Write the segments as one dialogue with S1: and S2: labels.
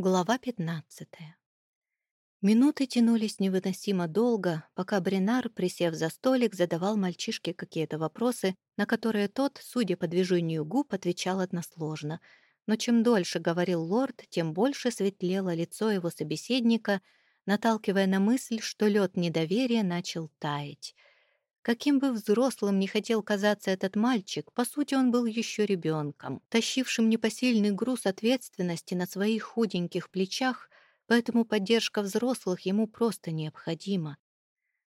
S1: Глава 15. Минуты тянулись невыносимо долго, пока Бринар, присев за столик, задавал мальчишке какие-то вопросы, на которые тот, судя по движению губ, отвечал односложно. Но чем дольше говорил лорд, тем больше светлело лицо его собеседника, наталкивая на мысль, что лед недоверия начал таять — Каким бы взрослым ни хотел казаться этот мальчик, по сути он был еще ребенком, тащившим непосильный груз ответственности на своих худеньких плечах, поэтому поддержка взрослых ему просто необходима.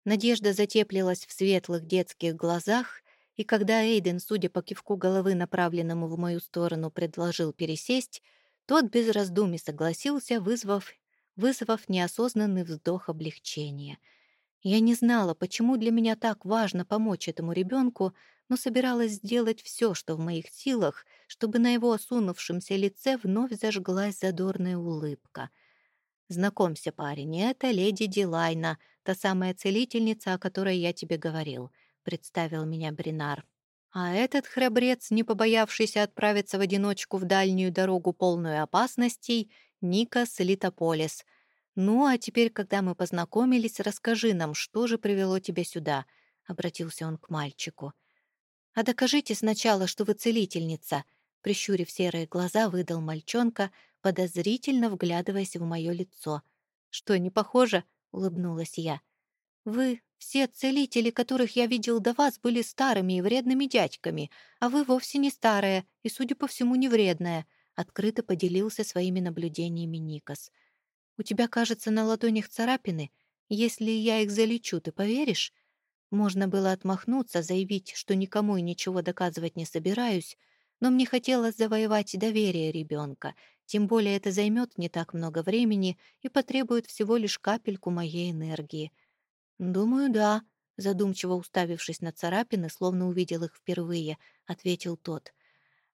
S1: Надежда затеплилась в светлых детских глазах, и когда Эйден, судя по кивку головы, направленному в мою сторону, предложил пересесть, тот без раздумий согласился, вызвав, вызвав неосознанный вздох облегчения — я не знала, почему для меня так важно помочь этому ребенку, но собиралась сделать все, что в моих силах, чтобы на его осунувшемся лице вновь зажглась задорная улыбка. «Знакомься, парень, это леди Дилайна, та самая целительница, о которой я тебе говорил», — представил меня Бринар. А этот храбрец, не побоявшийся отправиться в одиночку в дальнюю дорогу, полную опасностей, Никас Литополис — «Ну, а теперь, когда мы познакомились, расскажи нам, что же привело тебя сюда?» — обратился он к мальчику. «А докажите сначала, что вы целительница», — прищурив серые глаза, выдал мальчонка, подозрительно вглядываясь в мое лицо. «Что, не похоже?» — улыбнулась я. «Вы, все целители, которых я видел до вас, были старыми и вредными дядьками, а вы вовсе не старая и, судя по всему, не вредная», — открыто поделился своими наблюдениями Никас. — у тебя, кажется, на ладонях царапины. Если я их залечу, ты поверишь?» Можно было отмахнуться, заявить, что никому и ничего доказывать не собираюсь, но мне хотелось завоевать доверие ребенка, тем более это займет не так много времени и потребует всего лишь капельку моей энергии. «Думаю, да», — задумчиво уставившись на царапины, словно увидел их впервые, ответил тот.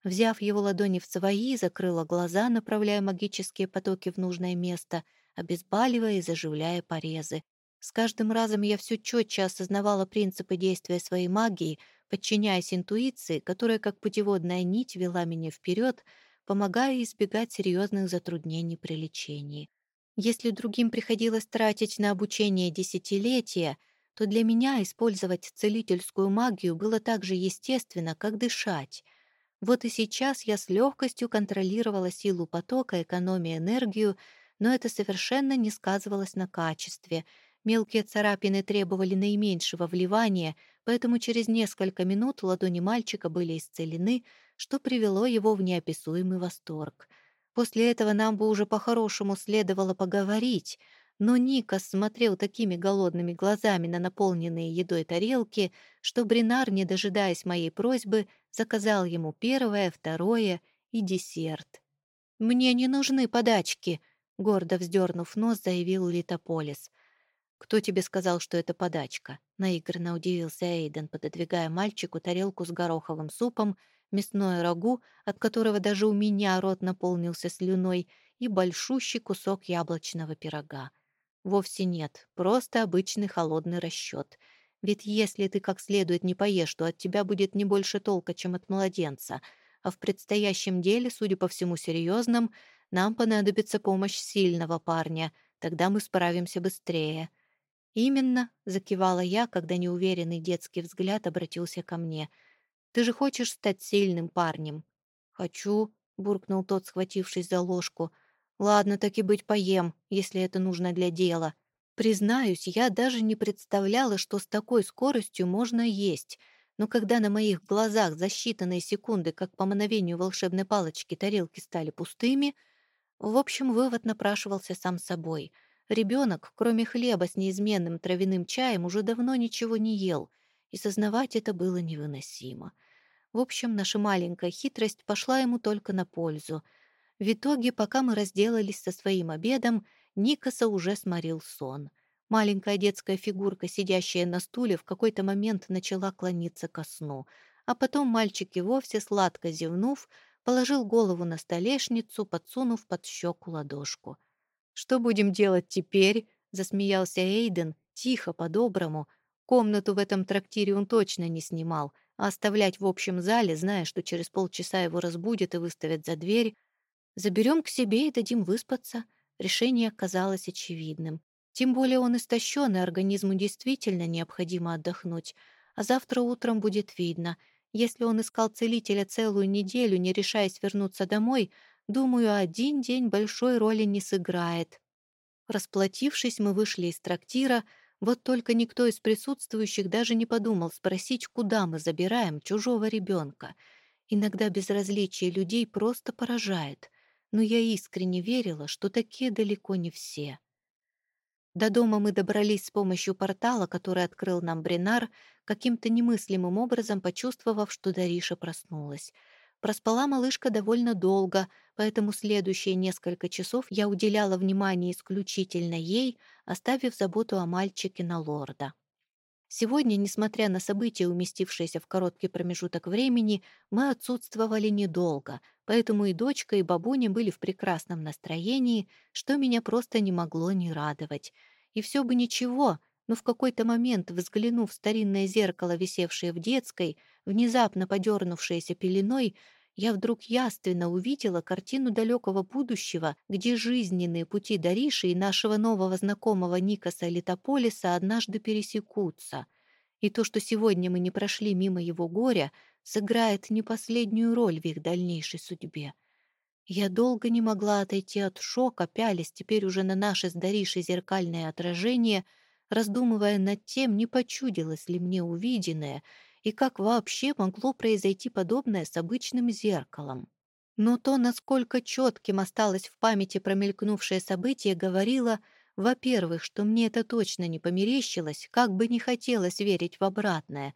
S1: Взяв его ладони в свои, закрыла глаза, направляя магические потоки в нужное место, обезболивая и заживляя порезы. С каждым разом я все четче осознавала принципы действия своей магии, подчиняясь интуиции, которая как путеводная нить вела меня вперед, помогая избегать серьезных затруднений при лечении. Если другим приходилось тратить на обучение десятилетия, то для меня использовать целительскую магию было так же естественно, как дышать — вот и сейчас я с легкостью контролировала силу потока, экономия энергию, но это совершенно не сказывалось на качестве. Мелкие царапины требовали наименьшего вливания, поэтому через несколько минут ладони мальчика были исцелены, что привело его в неописуемый восторг. После этого нам бы уже по-хорошему следовало поговорить — но Ника смотрел такими голодными глазами на наполненные едой тарелки, что Бринар, не дожидаясь моей просьбы, заказал ему первое, второе и десерт. «Мне не нужны подачки», — гордо вздернув нос, заявил Литополис. «Кто тебе сказал, что это подачка?» — наигранно удивился Эйден, пододвигая мальчику тарелку с гороховым супом, мясное рагу, от которого даже у меня рот наполнился слюной, и большущий кусок яблочного пирога. Вовсе нет, просто обычный холодный расчет. Ведь если ты как следует не поешь, то от тебя будет не больше толка, чем от младенца. А в предстоящем деле, судя по всему серьезном, нам понадобится помощь сильного парня, тогда мы справимся быстрее. «Именно», — закивала я, когда неуверенный детский взгляд обратился ко мне. «Ты же хочешь стать сильным парнем?» «Хочу», — буркнул тот, схватившись за ложку, — Ладно, так и быть, поем, если это нужно для дела. Признаюсь, я даже не представляла, что с такой скоростью можно есть. Но когда на моих глазах за считанные секунды, как по мановению волшебной палочки, тарелки стали пустыми, в общем, вывод напрашивался сам собой. Ребенок, кроме хлеба с неизменным травяным чаем, уже давно ничего не ел, и сознавать это было невыносимо. В общем, наша маленькая хитрость пошла ему только на пользу — в итоге, пока мы разделались со своим обедом, Никаса уже сморил сон. Маленькая детская фигурка, сидящая на стуле, в какой-то момент начала клониться ко сну, а потом мальчик и вовсе, сладко зевнув, положил голову на столешницу, подсунув под щеку ладошку. «Что будем делать теперь?» — засмеялся Эйден, тихо, по-доброму. Комнату в этом трактире он точно не снимал, а оставлять в общем зале, зная, что через полчаса его разбудят и выставят за дверь, Заберем к себе и дадим выспаться. Решение казалось очевидным. Тем более он истощен, и организму действительно необходимо отдохнуть. А завтра утром будет видно. Если он искал целителя целую неделю, не решаясь вернуться домой, думаю, один день большой роли не сыграет. Расплатившись, мы вышли из трактира, вот только никто из присутствующих даже не подумал спросить, куда мы забираем чужого ребенка. Иногда безразличие людей просто поражает, но я искренне верила, что такие далеко не все. До дома мы добрались с помощью портала, который открыл нам Бринар, каким-то немыслимым образом почувствовав, что Дариша проснулась — Проспала малышка довольно долго, поэтому следующие несколько часов я уделяла внимание исключительно ей, оставив заботу о мальчике на лорда. Сегодня, несмотря на события, уместившиеся в короткий промежуток времени, мы отсутствовали недолго, поэтому и дочка, и бабуня были в прекрасном настроении, что меня просто не могло не радовать. И все бы ничего, но в какой-то момент, взглянув в старинное зеркало, висевшее в детской, внезапно подернувшееся пеленой, я вдруг яственно увидела картину далекого будущего, где жизненные пути Дариши и нашего нового знакомого Никаса Литополиса однажды пересекутся. И то, что сегодня мы не прошли мимо его горя, сыграет не последнюю роль в их дальнейшей судьбе. Я долго не могла отойти от шока, пялись теперь уже на наше с Даришей зеркальное отражение — раздумывая над тем, не почудилось ли мне увиденное и как вообще могло произойти подобное с обычным зеркалом. Но то, насколько четким осталось в памяти промелькнувшее событие, говорило, во-первых, что мне это точно не померещилось, как бы не хотелось верить в обратное,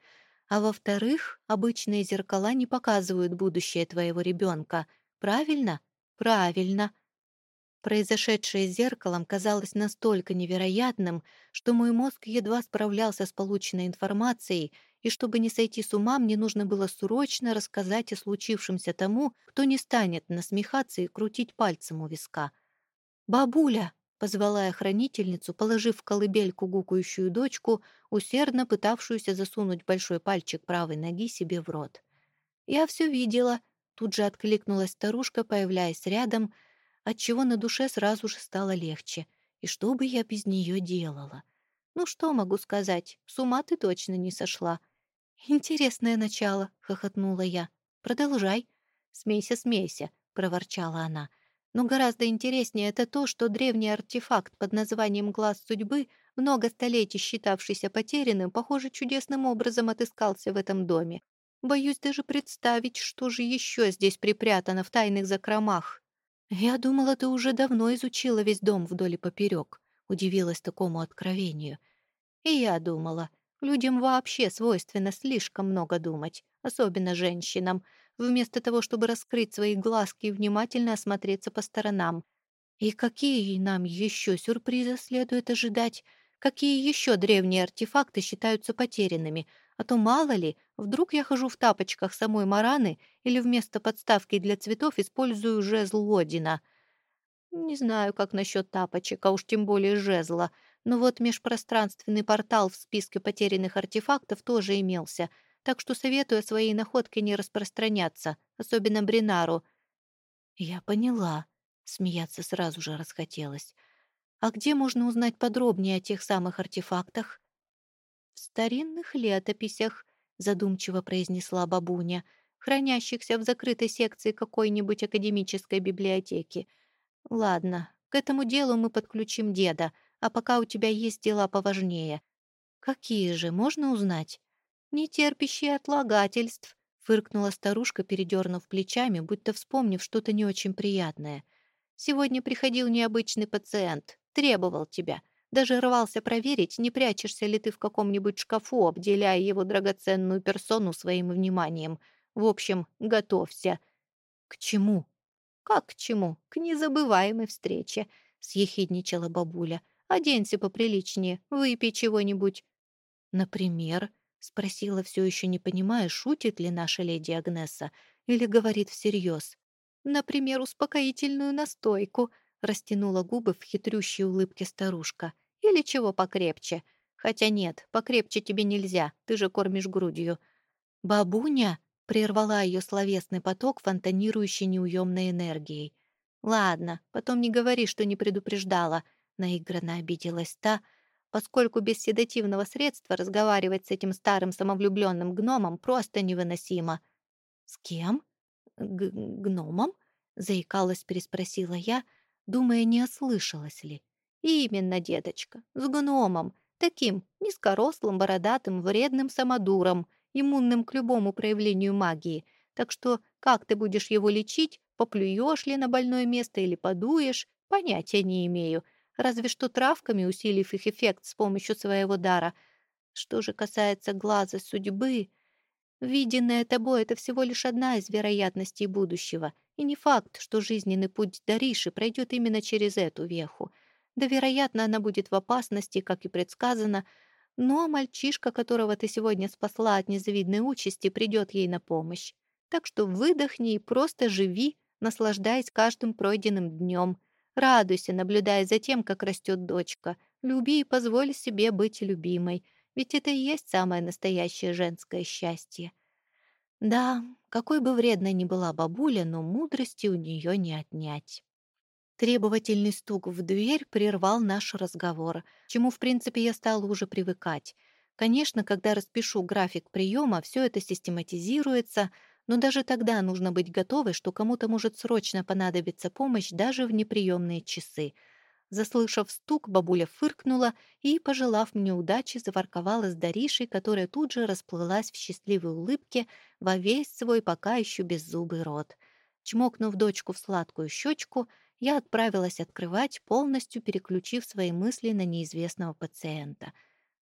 S1: а во-вторых, обычные зеркала не показывают будущее твоего ребенка. Правильно? Правильно. Произошедшее с зеркалом казалось настолько невероятным, что мой мозг едва справлялся с полученной информацией, и чтобы не сойти с ума, мне нужно было срочно рассказать о случившемся тому, кто не станет насмехаться и крутить пальцем у виска. «Бабуля!» — позвала я хранительницу, положив в колыбельку гукающую дочку, усердно пытавшуюся засунуть большой пальчик правой ноги себе в рот. «Я все видела», — тут же откликнулась старушка, появляясь рядом — отчего на душе сразу же стало легче. И что бы я без нее делала? Ну что могу сказать, с ума ты точно не сошла. «Интересное начало», — хохотнула я. «Продолжай». «Смейся, смейся», — проворчала она. «Но гораздо интереснее это то, что древний артефакт под названием «Глаз судьбы», много столетий считавшийся потерянным, похоже, чудесным образом отыскался в этом доме. Боюсь даже представить, что же еще здесь припрятано в тайных закромах. «Я думала, ты уже давно изучила весь дом вдоль и поперек», — удивилась такому откровению. «И я думала. Людям вообще свойственно слишком много думать, особенно женщинам, вместо того, чтобы раскрыть свои глазки и внимательно осмотреться по сторонам. И какие нам еще сюрпризы следует ожидать? Какие еще древние артефакты считаются потерянными? А то мало ли, вдруг я хожу в тапочках самой Мараны или вместо подставки для цветов использую жезл Одина. Не знаю, как насчет тапочек, а уж тем более жезла, но вот межпространственный портал в списке потерянных артефактов тоже имелся, так что советую о своей находке не распространяться, особенно Бринару. Я поняла. Смеяться сразу же расхотелось. А где можно узнать подробнее о тех самых артефактах? «В старинных летописях», — задумчиво произнесла бабуня, «хранящихся в закрытой секции какой-нибудь академической библиотеки. Ладно, к этому делу мы подключим деда, а пока у тебя есть дела поважнее. Какие же, можно узнать?» «Нетерпящие отлагательств», — фыркнула старушка, передернув плечами, будто вспомнив что-то не очень приятное. «Сегодня приходил необычный пациент, требовал тебя. Даже рвался проверить, не прячешься ли ты в каком-нибудь шкафу, обделяя его драгоценную персону своим вниманием. В общем, готовься. К чему? Как к чему? К незабываемой встрече, съехидничала бабуля. Оденься поприличнее, выпей чего-нибудь. Например, спросила все еще не понимая, шутит ли наша леди Агнеса или говорит всерьез. Например, успокоительную настойку, растянула губы в хитрющей улыбке старушка. Или чего покрепче. Хотя нет, покрепче тебе нельзя, ты же кормишь грудью. Бабуня прервала ее словесный поток, фонтанирующий неуемной энергией. «Ладно, потом не говори, что не предупреждала», — наигранно обиделась та, поскольку без седативного средства разговаривать с этим старым самовлюбленным гномом просто невыносимо. «С кем? Г гномом?» — заикалась, переспросила я, думая, не ослышалась ли. «Именно, деточка, с гномом, таким низкорослым, бородатым, вредным самодуром, иммунным к любому проявлению магии. Так что как ты будешь его лечить, поплюешь ли на больное место или подуешь, понятия не имею, разве что травками усилив их эффект с помощью своего дара. Что же касается глаза судьбы, виденное тобой — это всего лишь одна из вероятностей будущего, и не факт, что жизненный путь Дариши пройдет именно через эту веху — да, вероятно, она будет в опасности, как и предсказано, но мальчишка, которого ты сегодня спасла от незавидной участи, придет ей на помощь. Так что выдохни и просто живи, наслаждаясь каждым пройденным днем. Радуйся, наблюдая за тем, как растет дочка. Люби и позволь себе быть любимой, ведь это и есть самое настоящее женское счастье. Да, какой бы вредной ни была бабуля, но мудрости у нее не отнять. Требовательный стук в дверь прервал наш разговор, чему, в принципе, я стала уже привыкать. Конечно, когда распишу график приема, все это систематизируется, но даже тогда нужно быть готовой, что кому-то может срочно понадобиться помощь даже в неприемные часы. Заслышав стук, бабуля фыркнула и, пожелав мне удачи, заворковала с Даришей, которая тут же расплылась в счастливой улыбке во весь свой пока еще беззубый рот. Чмокнув дочку в сладкую щечку, я отправилась открывать, полностью переключив свои мысли на неизвестного пациента.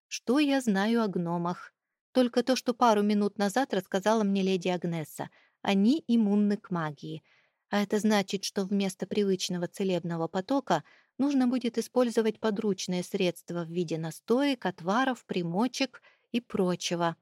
S1: Что я знаю о гномах? Только то, что пару минут назад рассказала мне леди Агнеса. Они иммунны к магии. А это значит, что вместо привычного целебного потока нужно будет использовать подручные средства в виде настоек, отваров, примочек и прочего.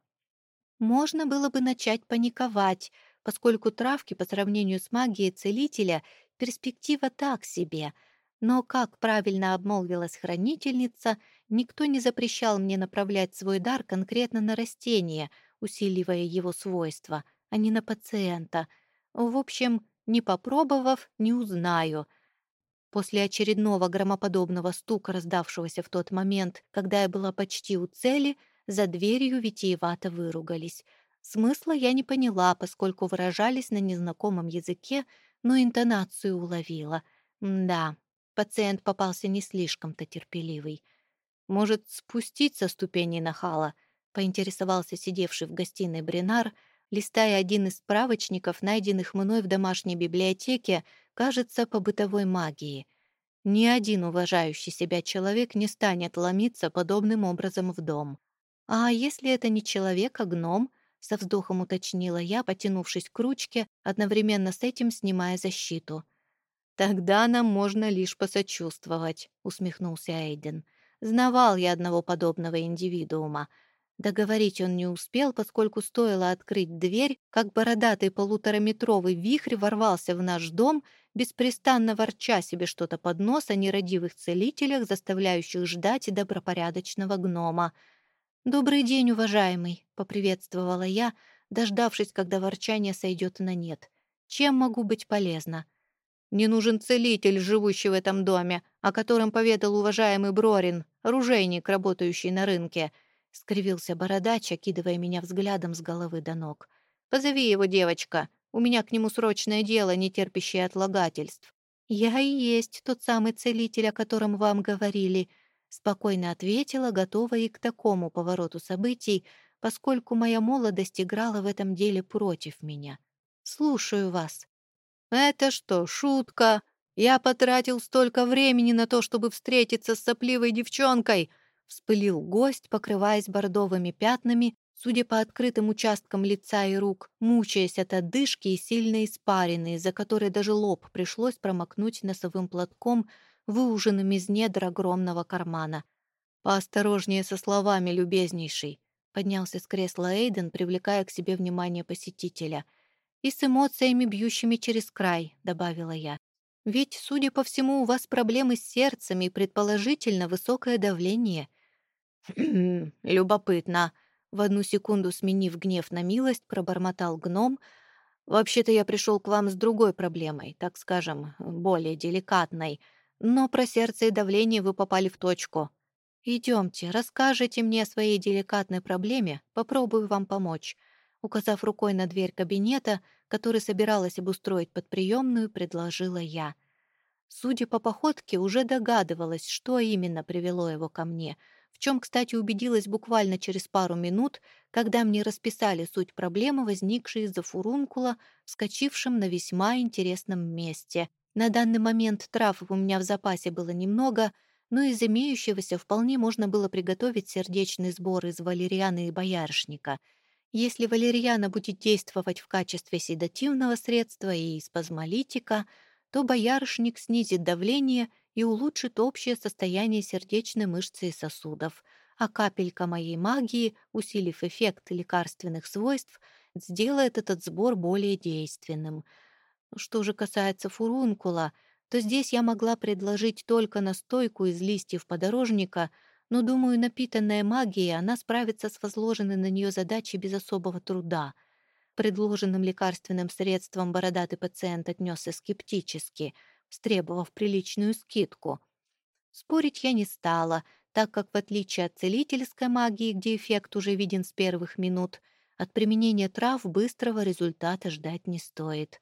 S1: Можно было бы начать паниковать, поскольку травки по сравнению с магией целителя Перспектива так себе. Но, как правильно обмолвилась хранительница, никто не запрещал мне направлять свой дар конкретно на растение, усиливая его свойства, а не на пациента. В общем, не попробовав, не узнаю. После очередного громоподобного стука, раздавшегося в тот момент, когда я была почти у цели, за дверью витиевато выругались. Смысла я не поняла, поскольку выражались на незнакомом языке, но интонацию уловила. Да, пациент попался не слишком-то терпеливый. «Может, спустить со ступени нахала?» — поинтересовался сидевший в гостиной Бринар, листая один из справочников, найденных мной в домашней библиотеке, кажется, по бытовой магии. Ни один уважающий себя человек не станет ломиться подобным образом в дом. А если это не человек, а гном — со вздохом уточнила я, потянувшись к ручке, одновременно с этим снимая защиту. «Тогда нам можно лишь посочувствовать», — усмехнулся Эйден. «Знавал я одного подобного индивидуума. Договорить он не успел, поскольку стоило открыть дверь, как бородатый полутораметровый вихрь ворвался в наш дом, беспрестанно ворча себе что-то под нос о нерадивых целителях, заставляющих ждать добропорядочного гнома — «Добрый день, уважаемый», — поприветствовала я, дождавшись, когда ворчание сойдет на нет. «Чем могу быть полезна?» «Не нужен целитель, живущий в этом доме, о котором поведал уважаемый Брорин, оружейник, работающий на рынке», — скривился бородач, окидывая меня взглядом с головы до ног. «Позови его, девочка. У меня к нему срочное дело, не терпящее отлагательств». «Я и есть тот самый целитель, о котором вам говорили», Спокойно ответила, готова и к такому повороту событий, поскольку моя молодость играла в этом деле против меня. «Слушаю вас». «Это что, шутка? Я потратил столько времени на то, чтобы встретиться с сопливой девчонкой!» — вспылил гость, покрываясь бордовыми пятнами, судя по открытым участкам лица и рук, мучаясь от одышки и сильной испарины, из-за которой даже лоб пришлось промокнуть носовым платком, выуженным из недр огромного кармана. «Поосторожнее со словами, любезнейший», — поднялся с кресла Эйден, привлекая к себе внимание посетителя. «И с эмоциями, бьющими через край», — добавила я. «Ведь, судя по всему, у вас проблемы с сердцем и, предположительно, высокое давление». «Любопытно», — в одну секунду сменив гнев на милость, пробормотал гном, Вообще-то я пришел к вам с другой проблемой, так скажем, более деликатной. Но про сердце и давление вы попали в точку. Идемте, расскажите мне о своей деликатной проблеме, попробую вам помочь. Указав рукой на дверь кабинета, который собиралась обустроить под приемную, предложила я. Судя по походке, уже догадывалась, что именно привело его ко мне — в чем, кстати, убедилась буквально через пару минут, когда мне расписали суть проблемы, возникшей из-за фурункула, вскочившим на весьма интересном месте. На данный момент трав у меня в запасе было немного, но из имеющегося вполне можно было приготовить сердечный сбор из валерианы и боярышника. Если валериана будет действовать в качестве седативного средства и спазмолитика, то боярышник снизит давление и улучшит общее состояние сердечной мышцы и сосудов, а капелька моей магии, усилив эффект лекарственных свойств, сделает этот сбор более действенным. Что же касается фурункула, то здесь я могла предложить только настойку из листьев подорожника, но, думаю, напитанная магией она справится с возложенной на нее задачей без особого труда. Предложенным лекарственным средством бородатый пациент отнесся скептически — стребовав приличную скидку. Спорить я не стала, так как, в отличие от целительской магии, где эффект уже виден с первых минут, от применения трав быстрого результата ждать не стоит.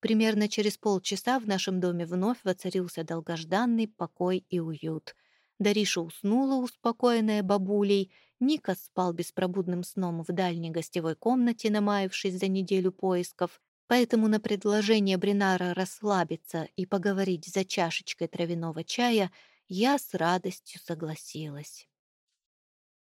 S1: Примерно через полчаса в нашем доме вновь воцарился долгожданный покой и уют. Дариша уснула, успокоенная бабулей, Ника спал беспробудным сном в дальней гостевой комнате, намаявшись за неделю поисков, Поэтому на предложение Бринара расслабиться и поговорить за чашечкой травяного чая я с радостью согласилась.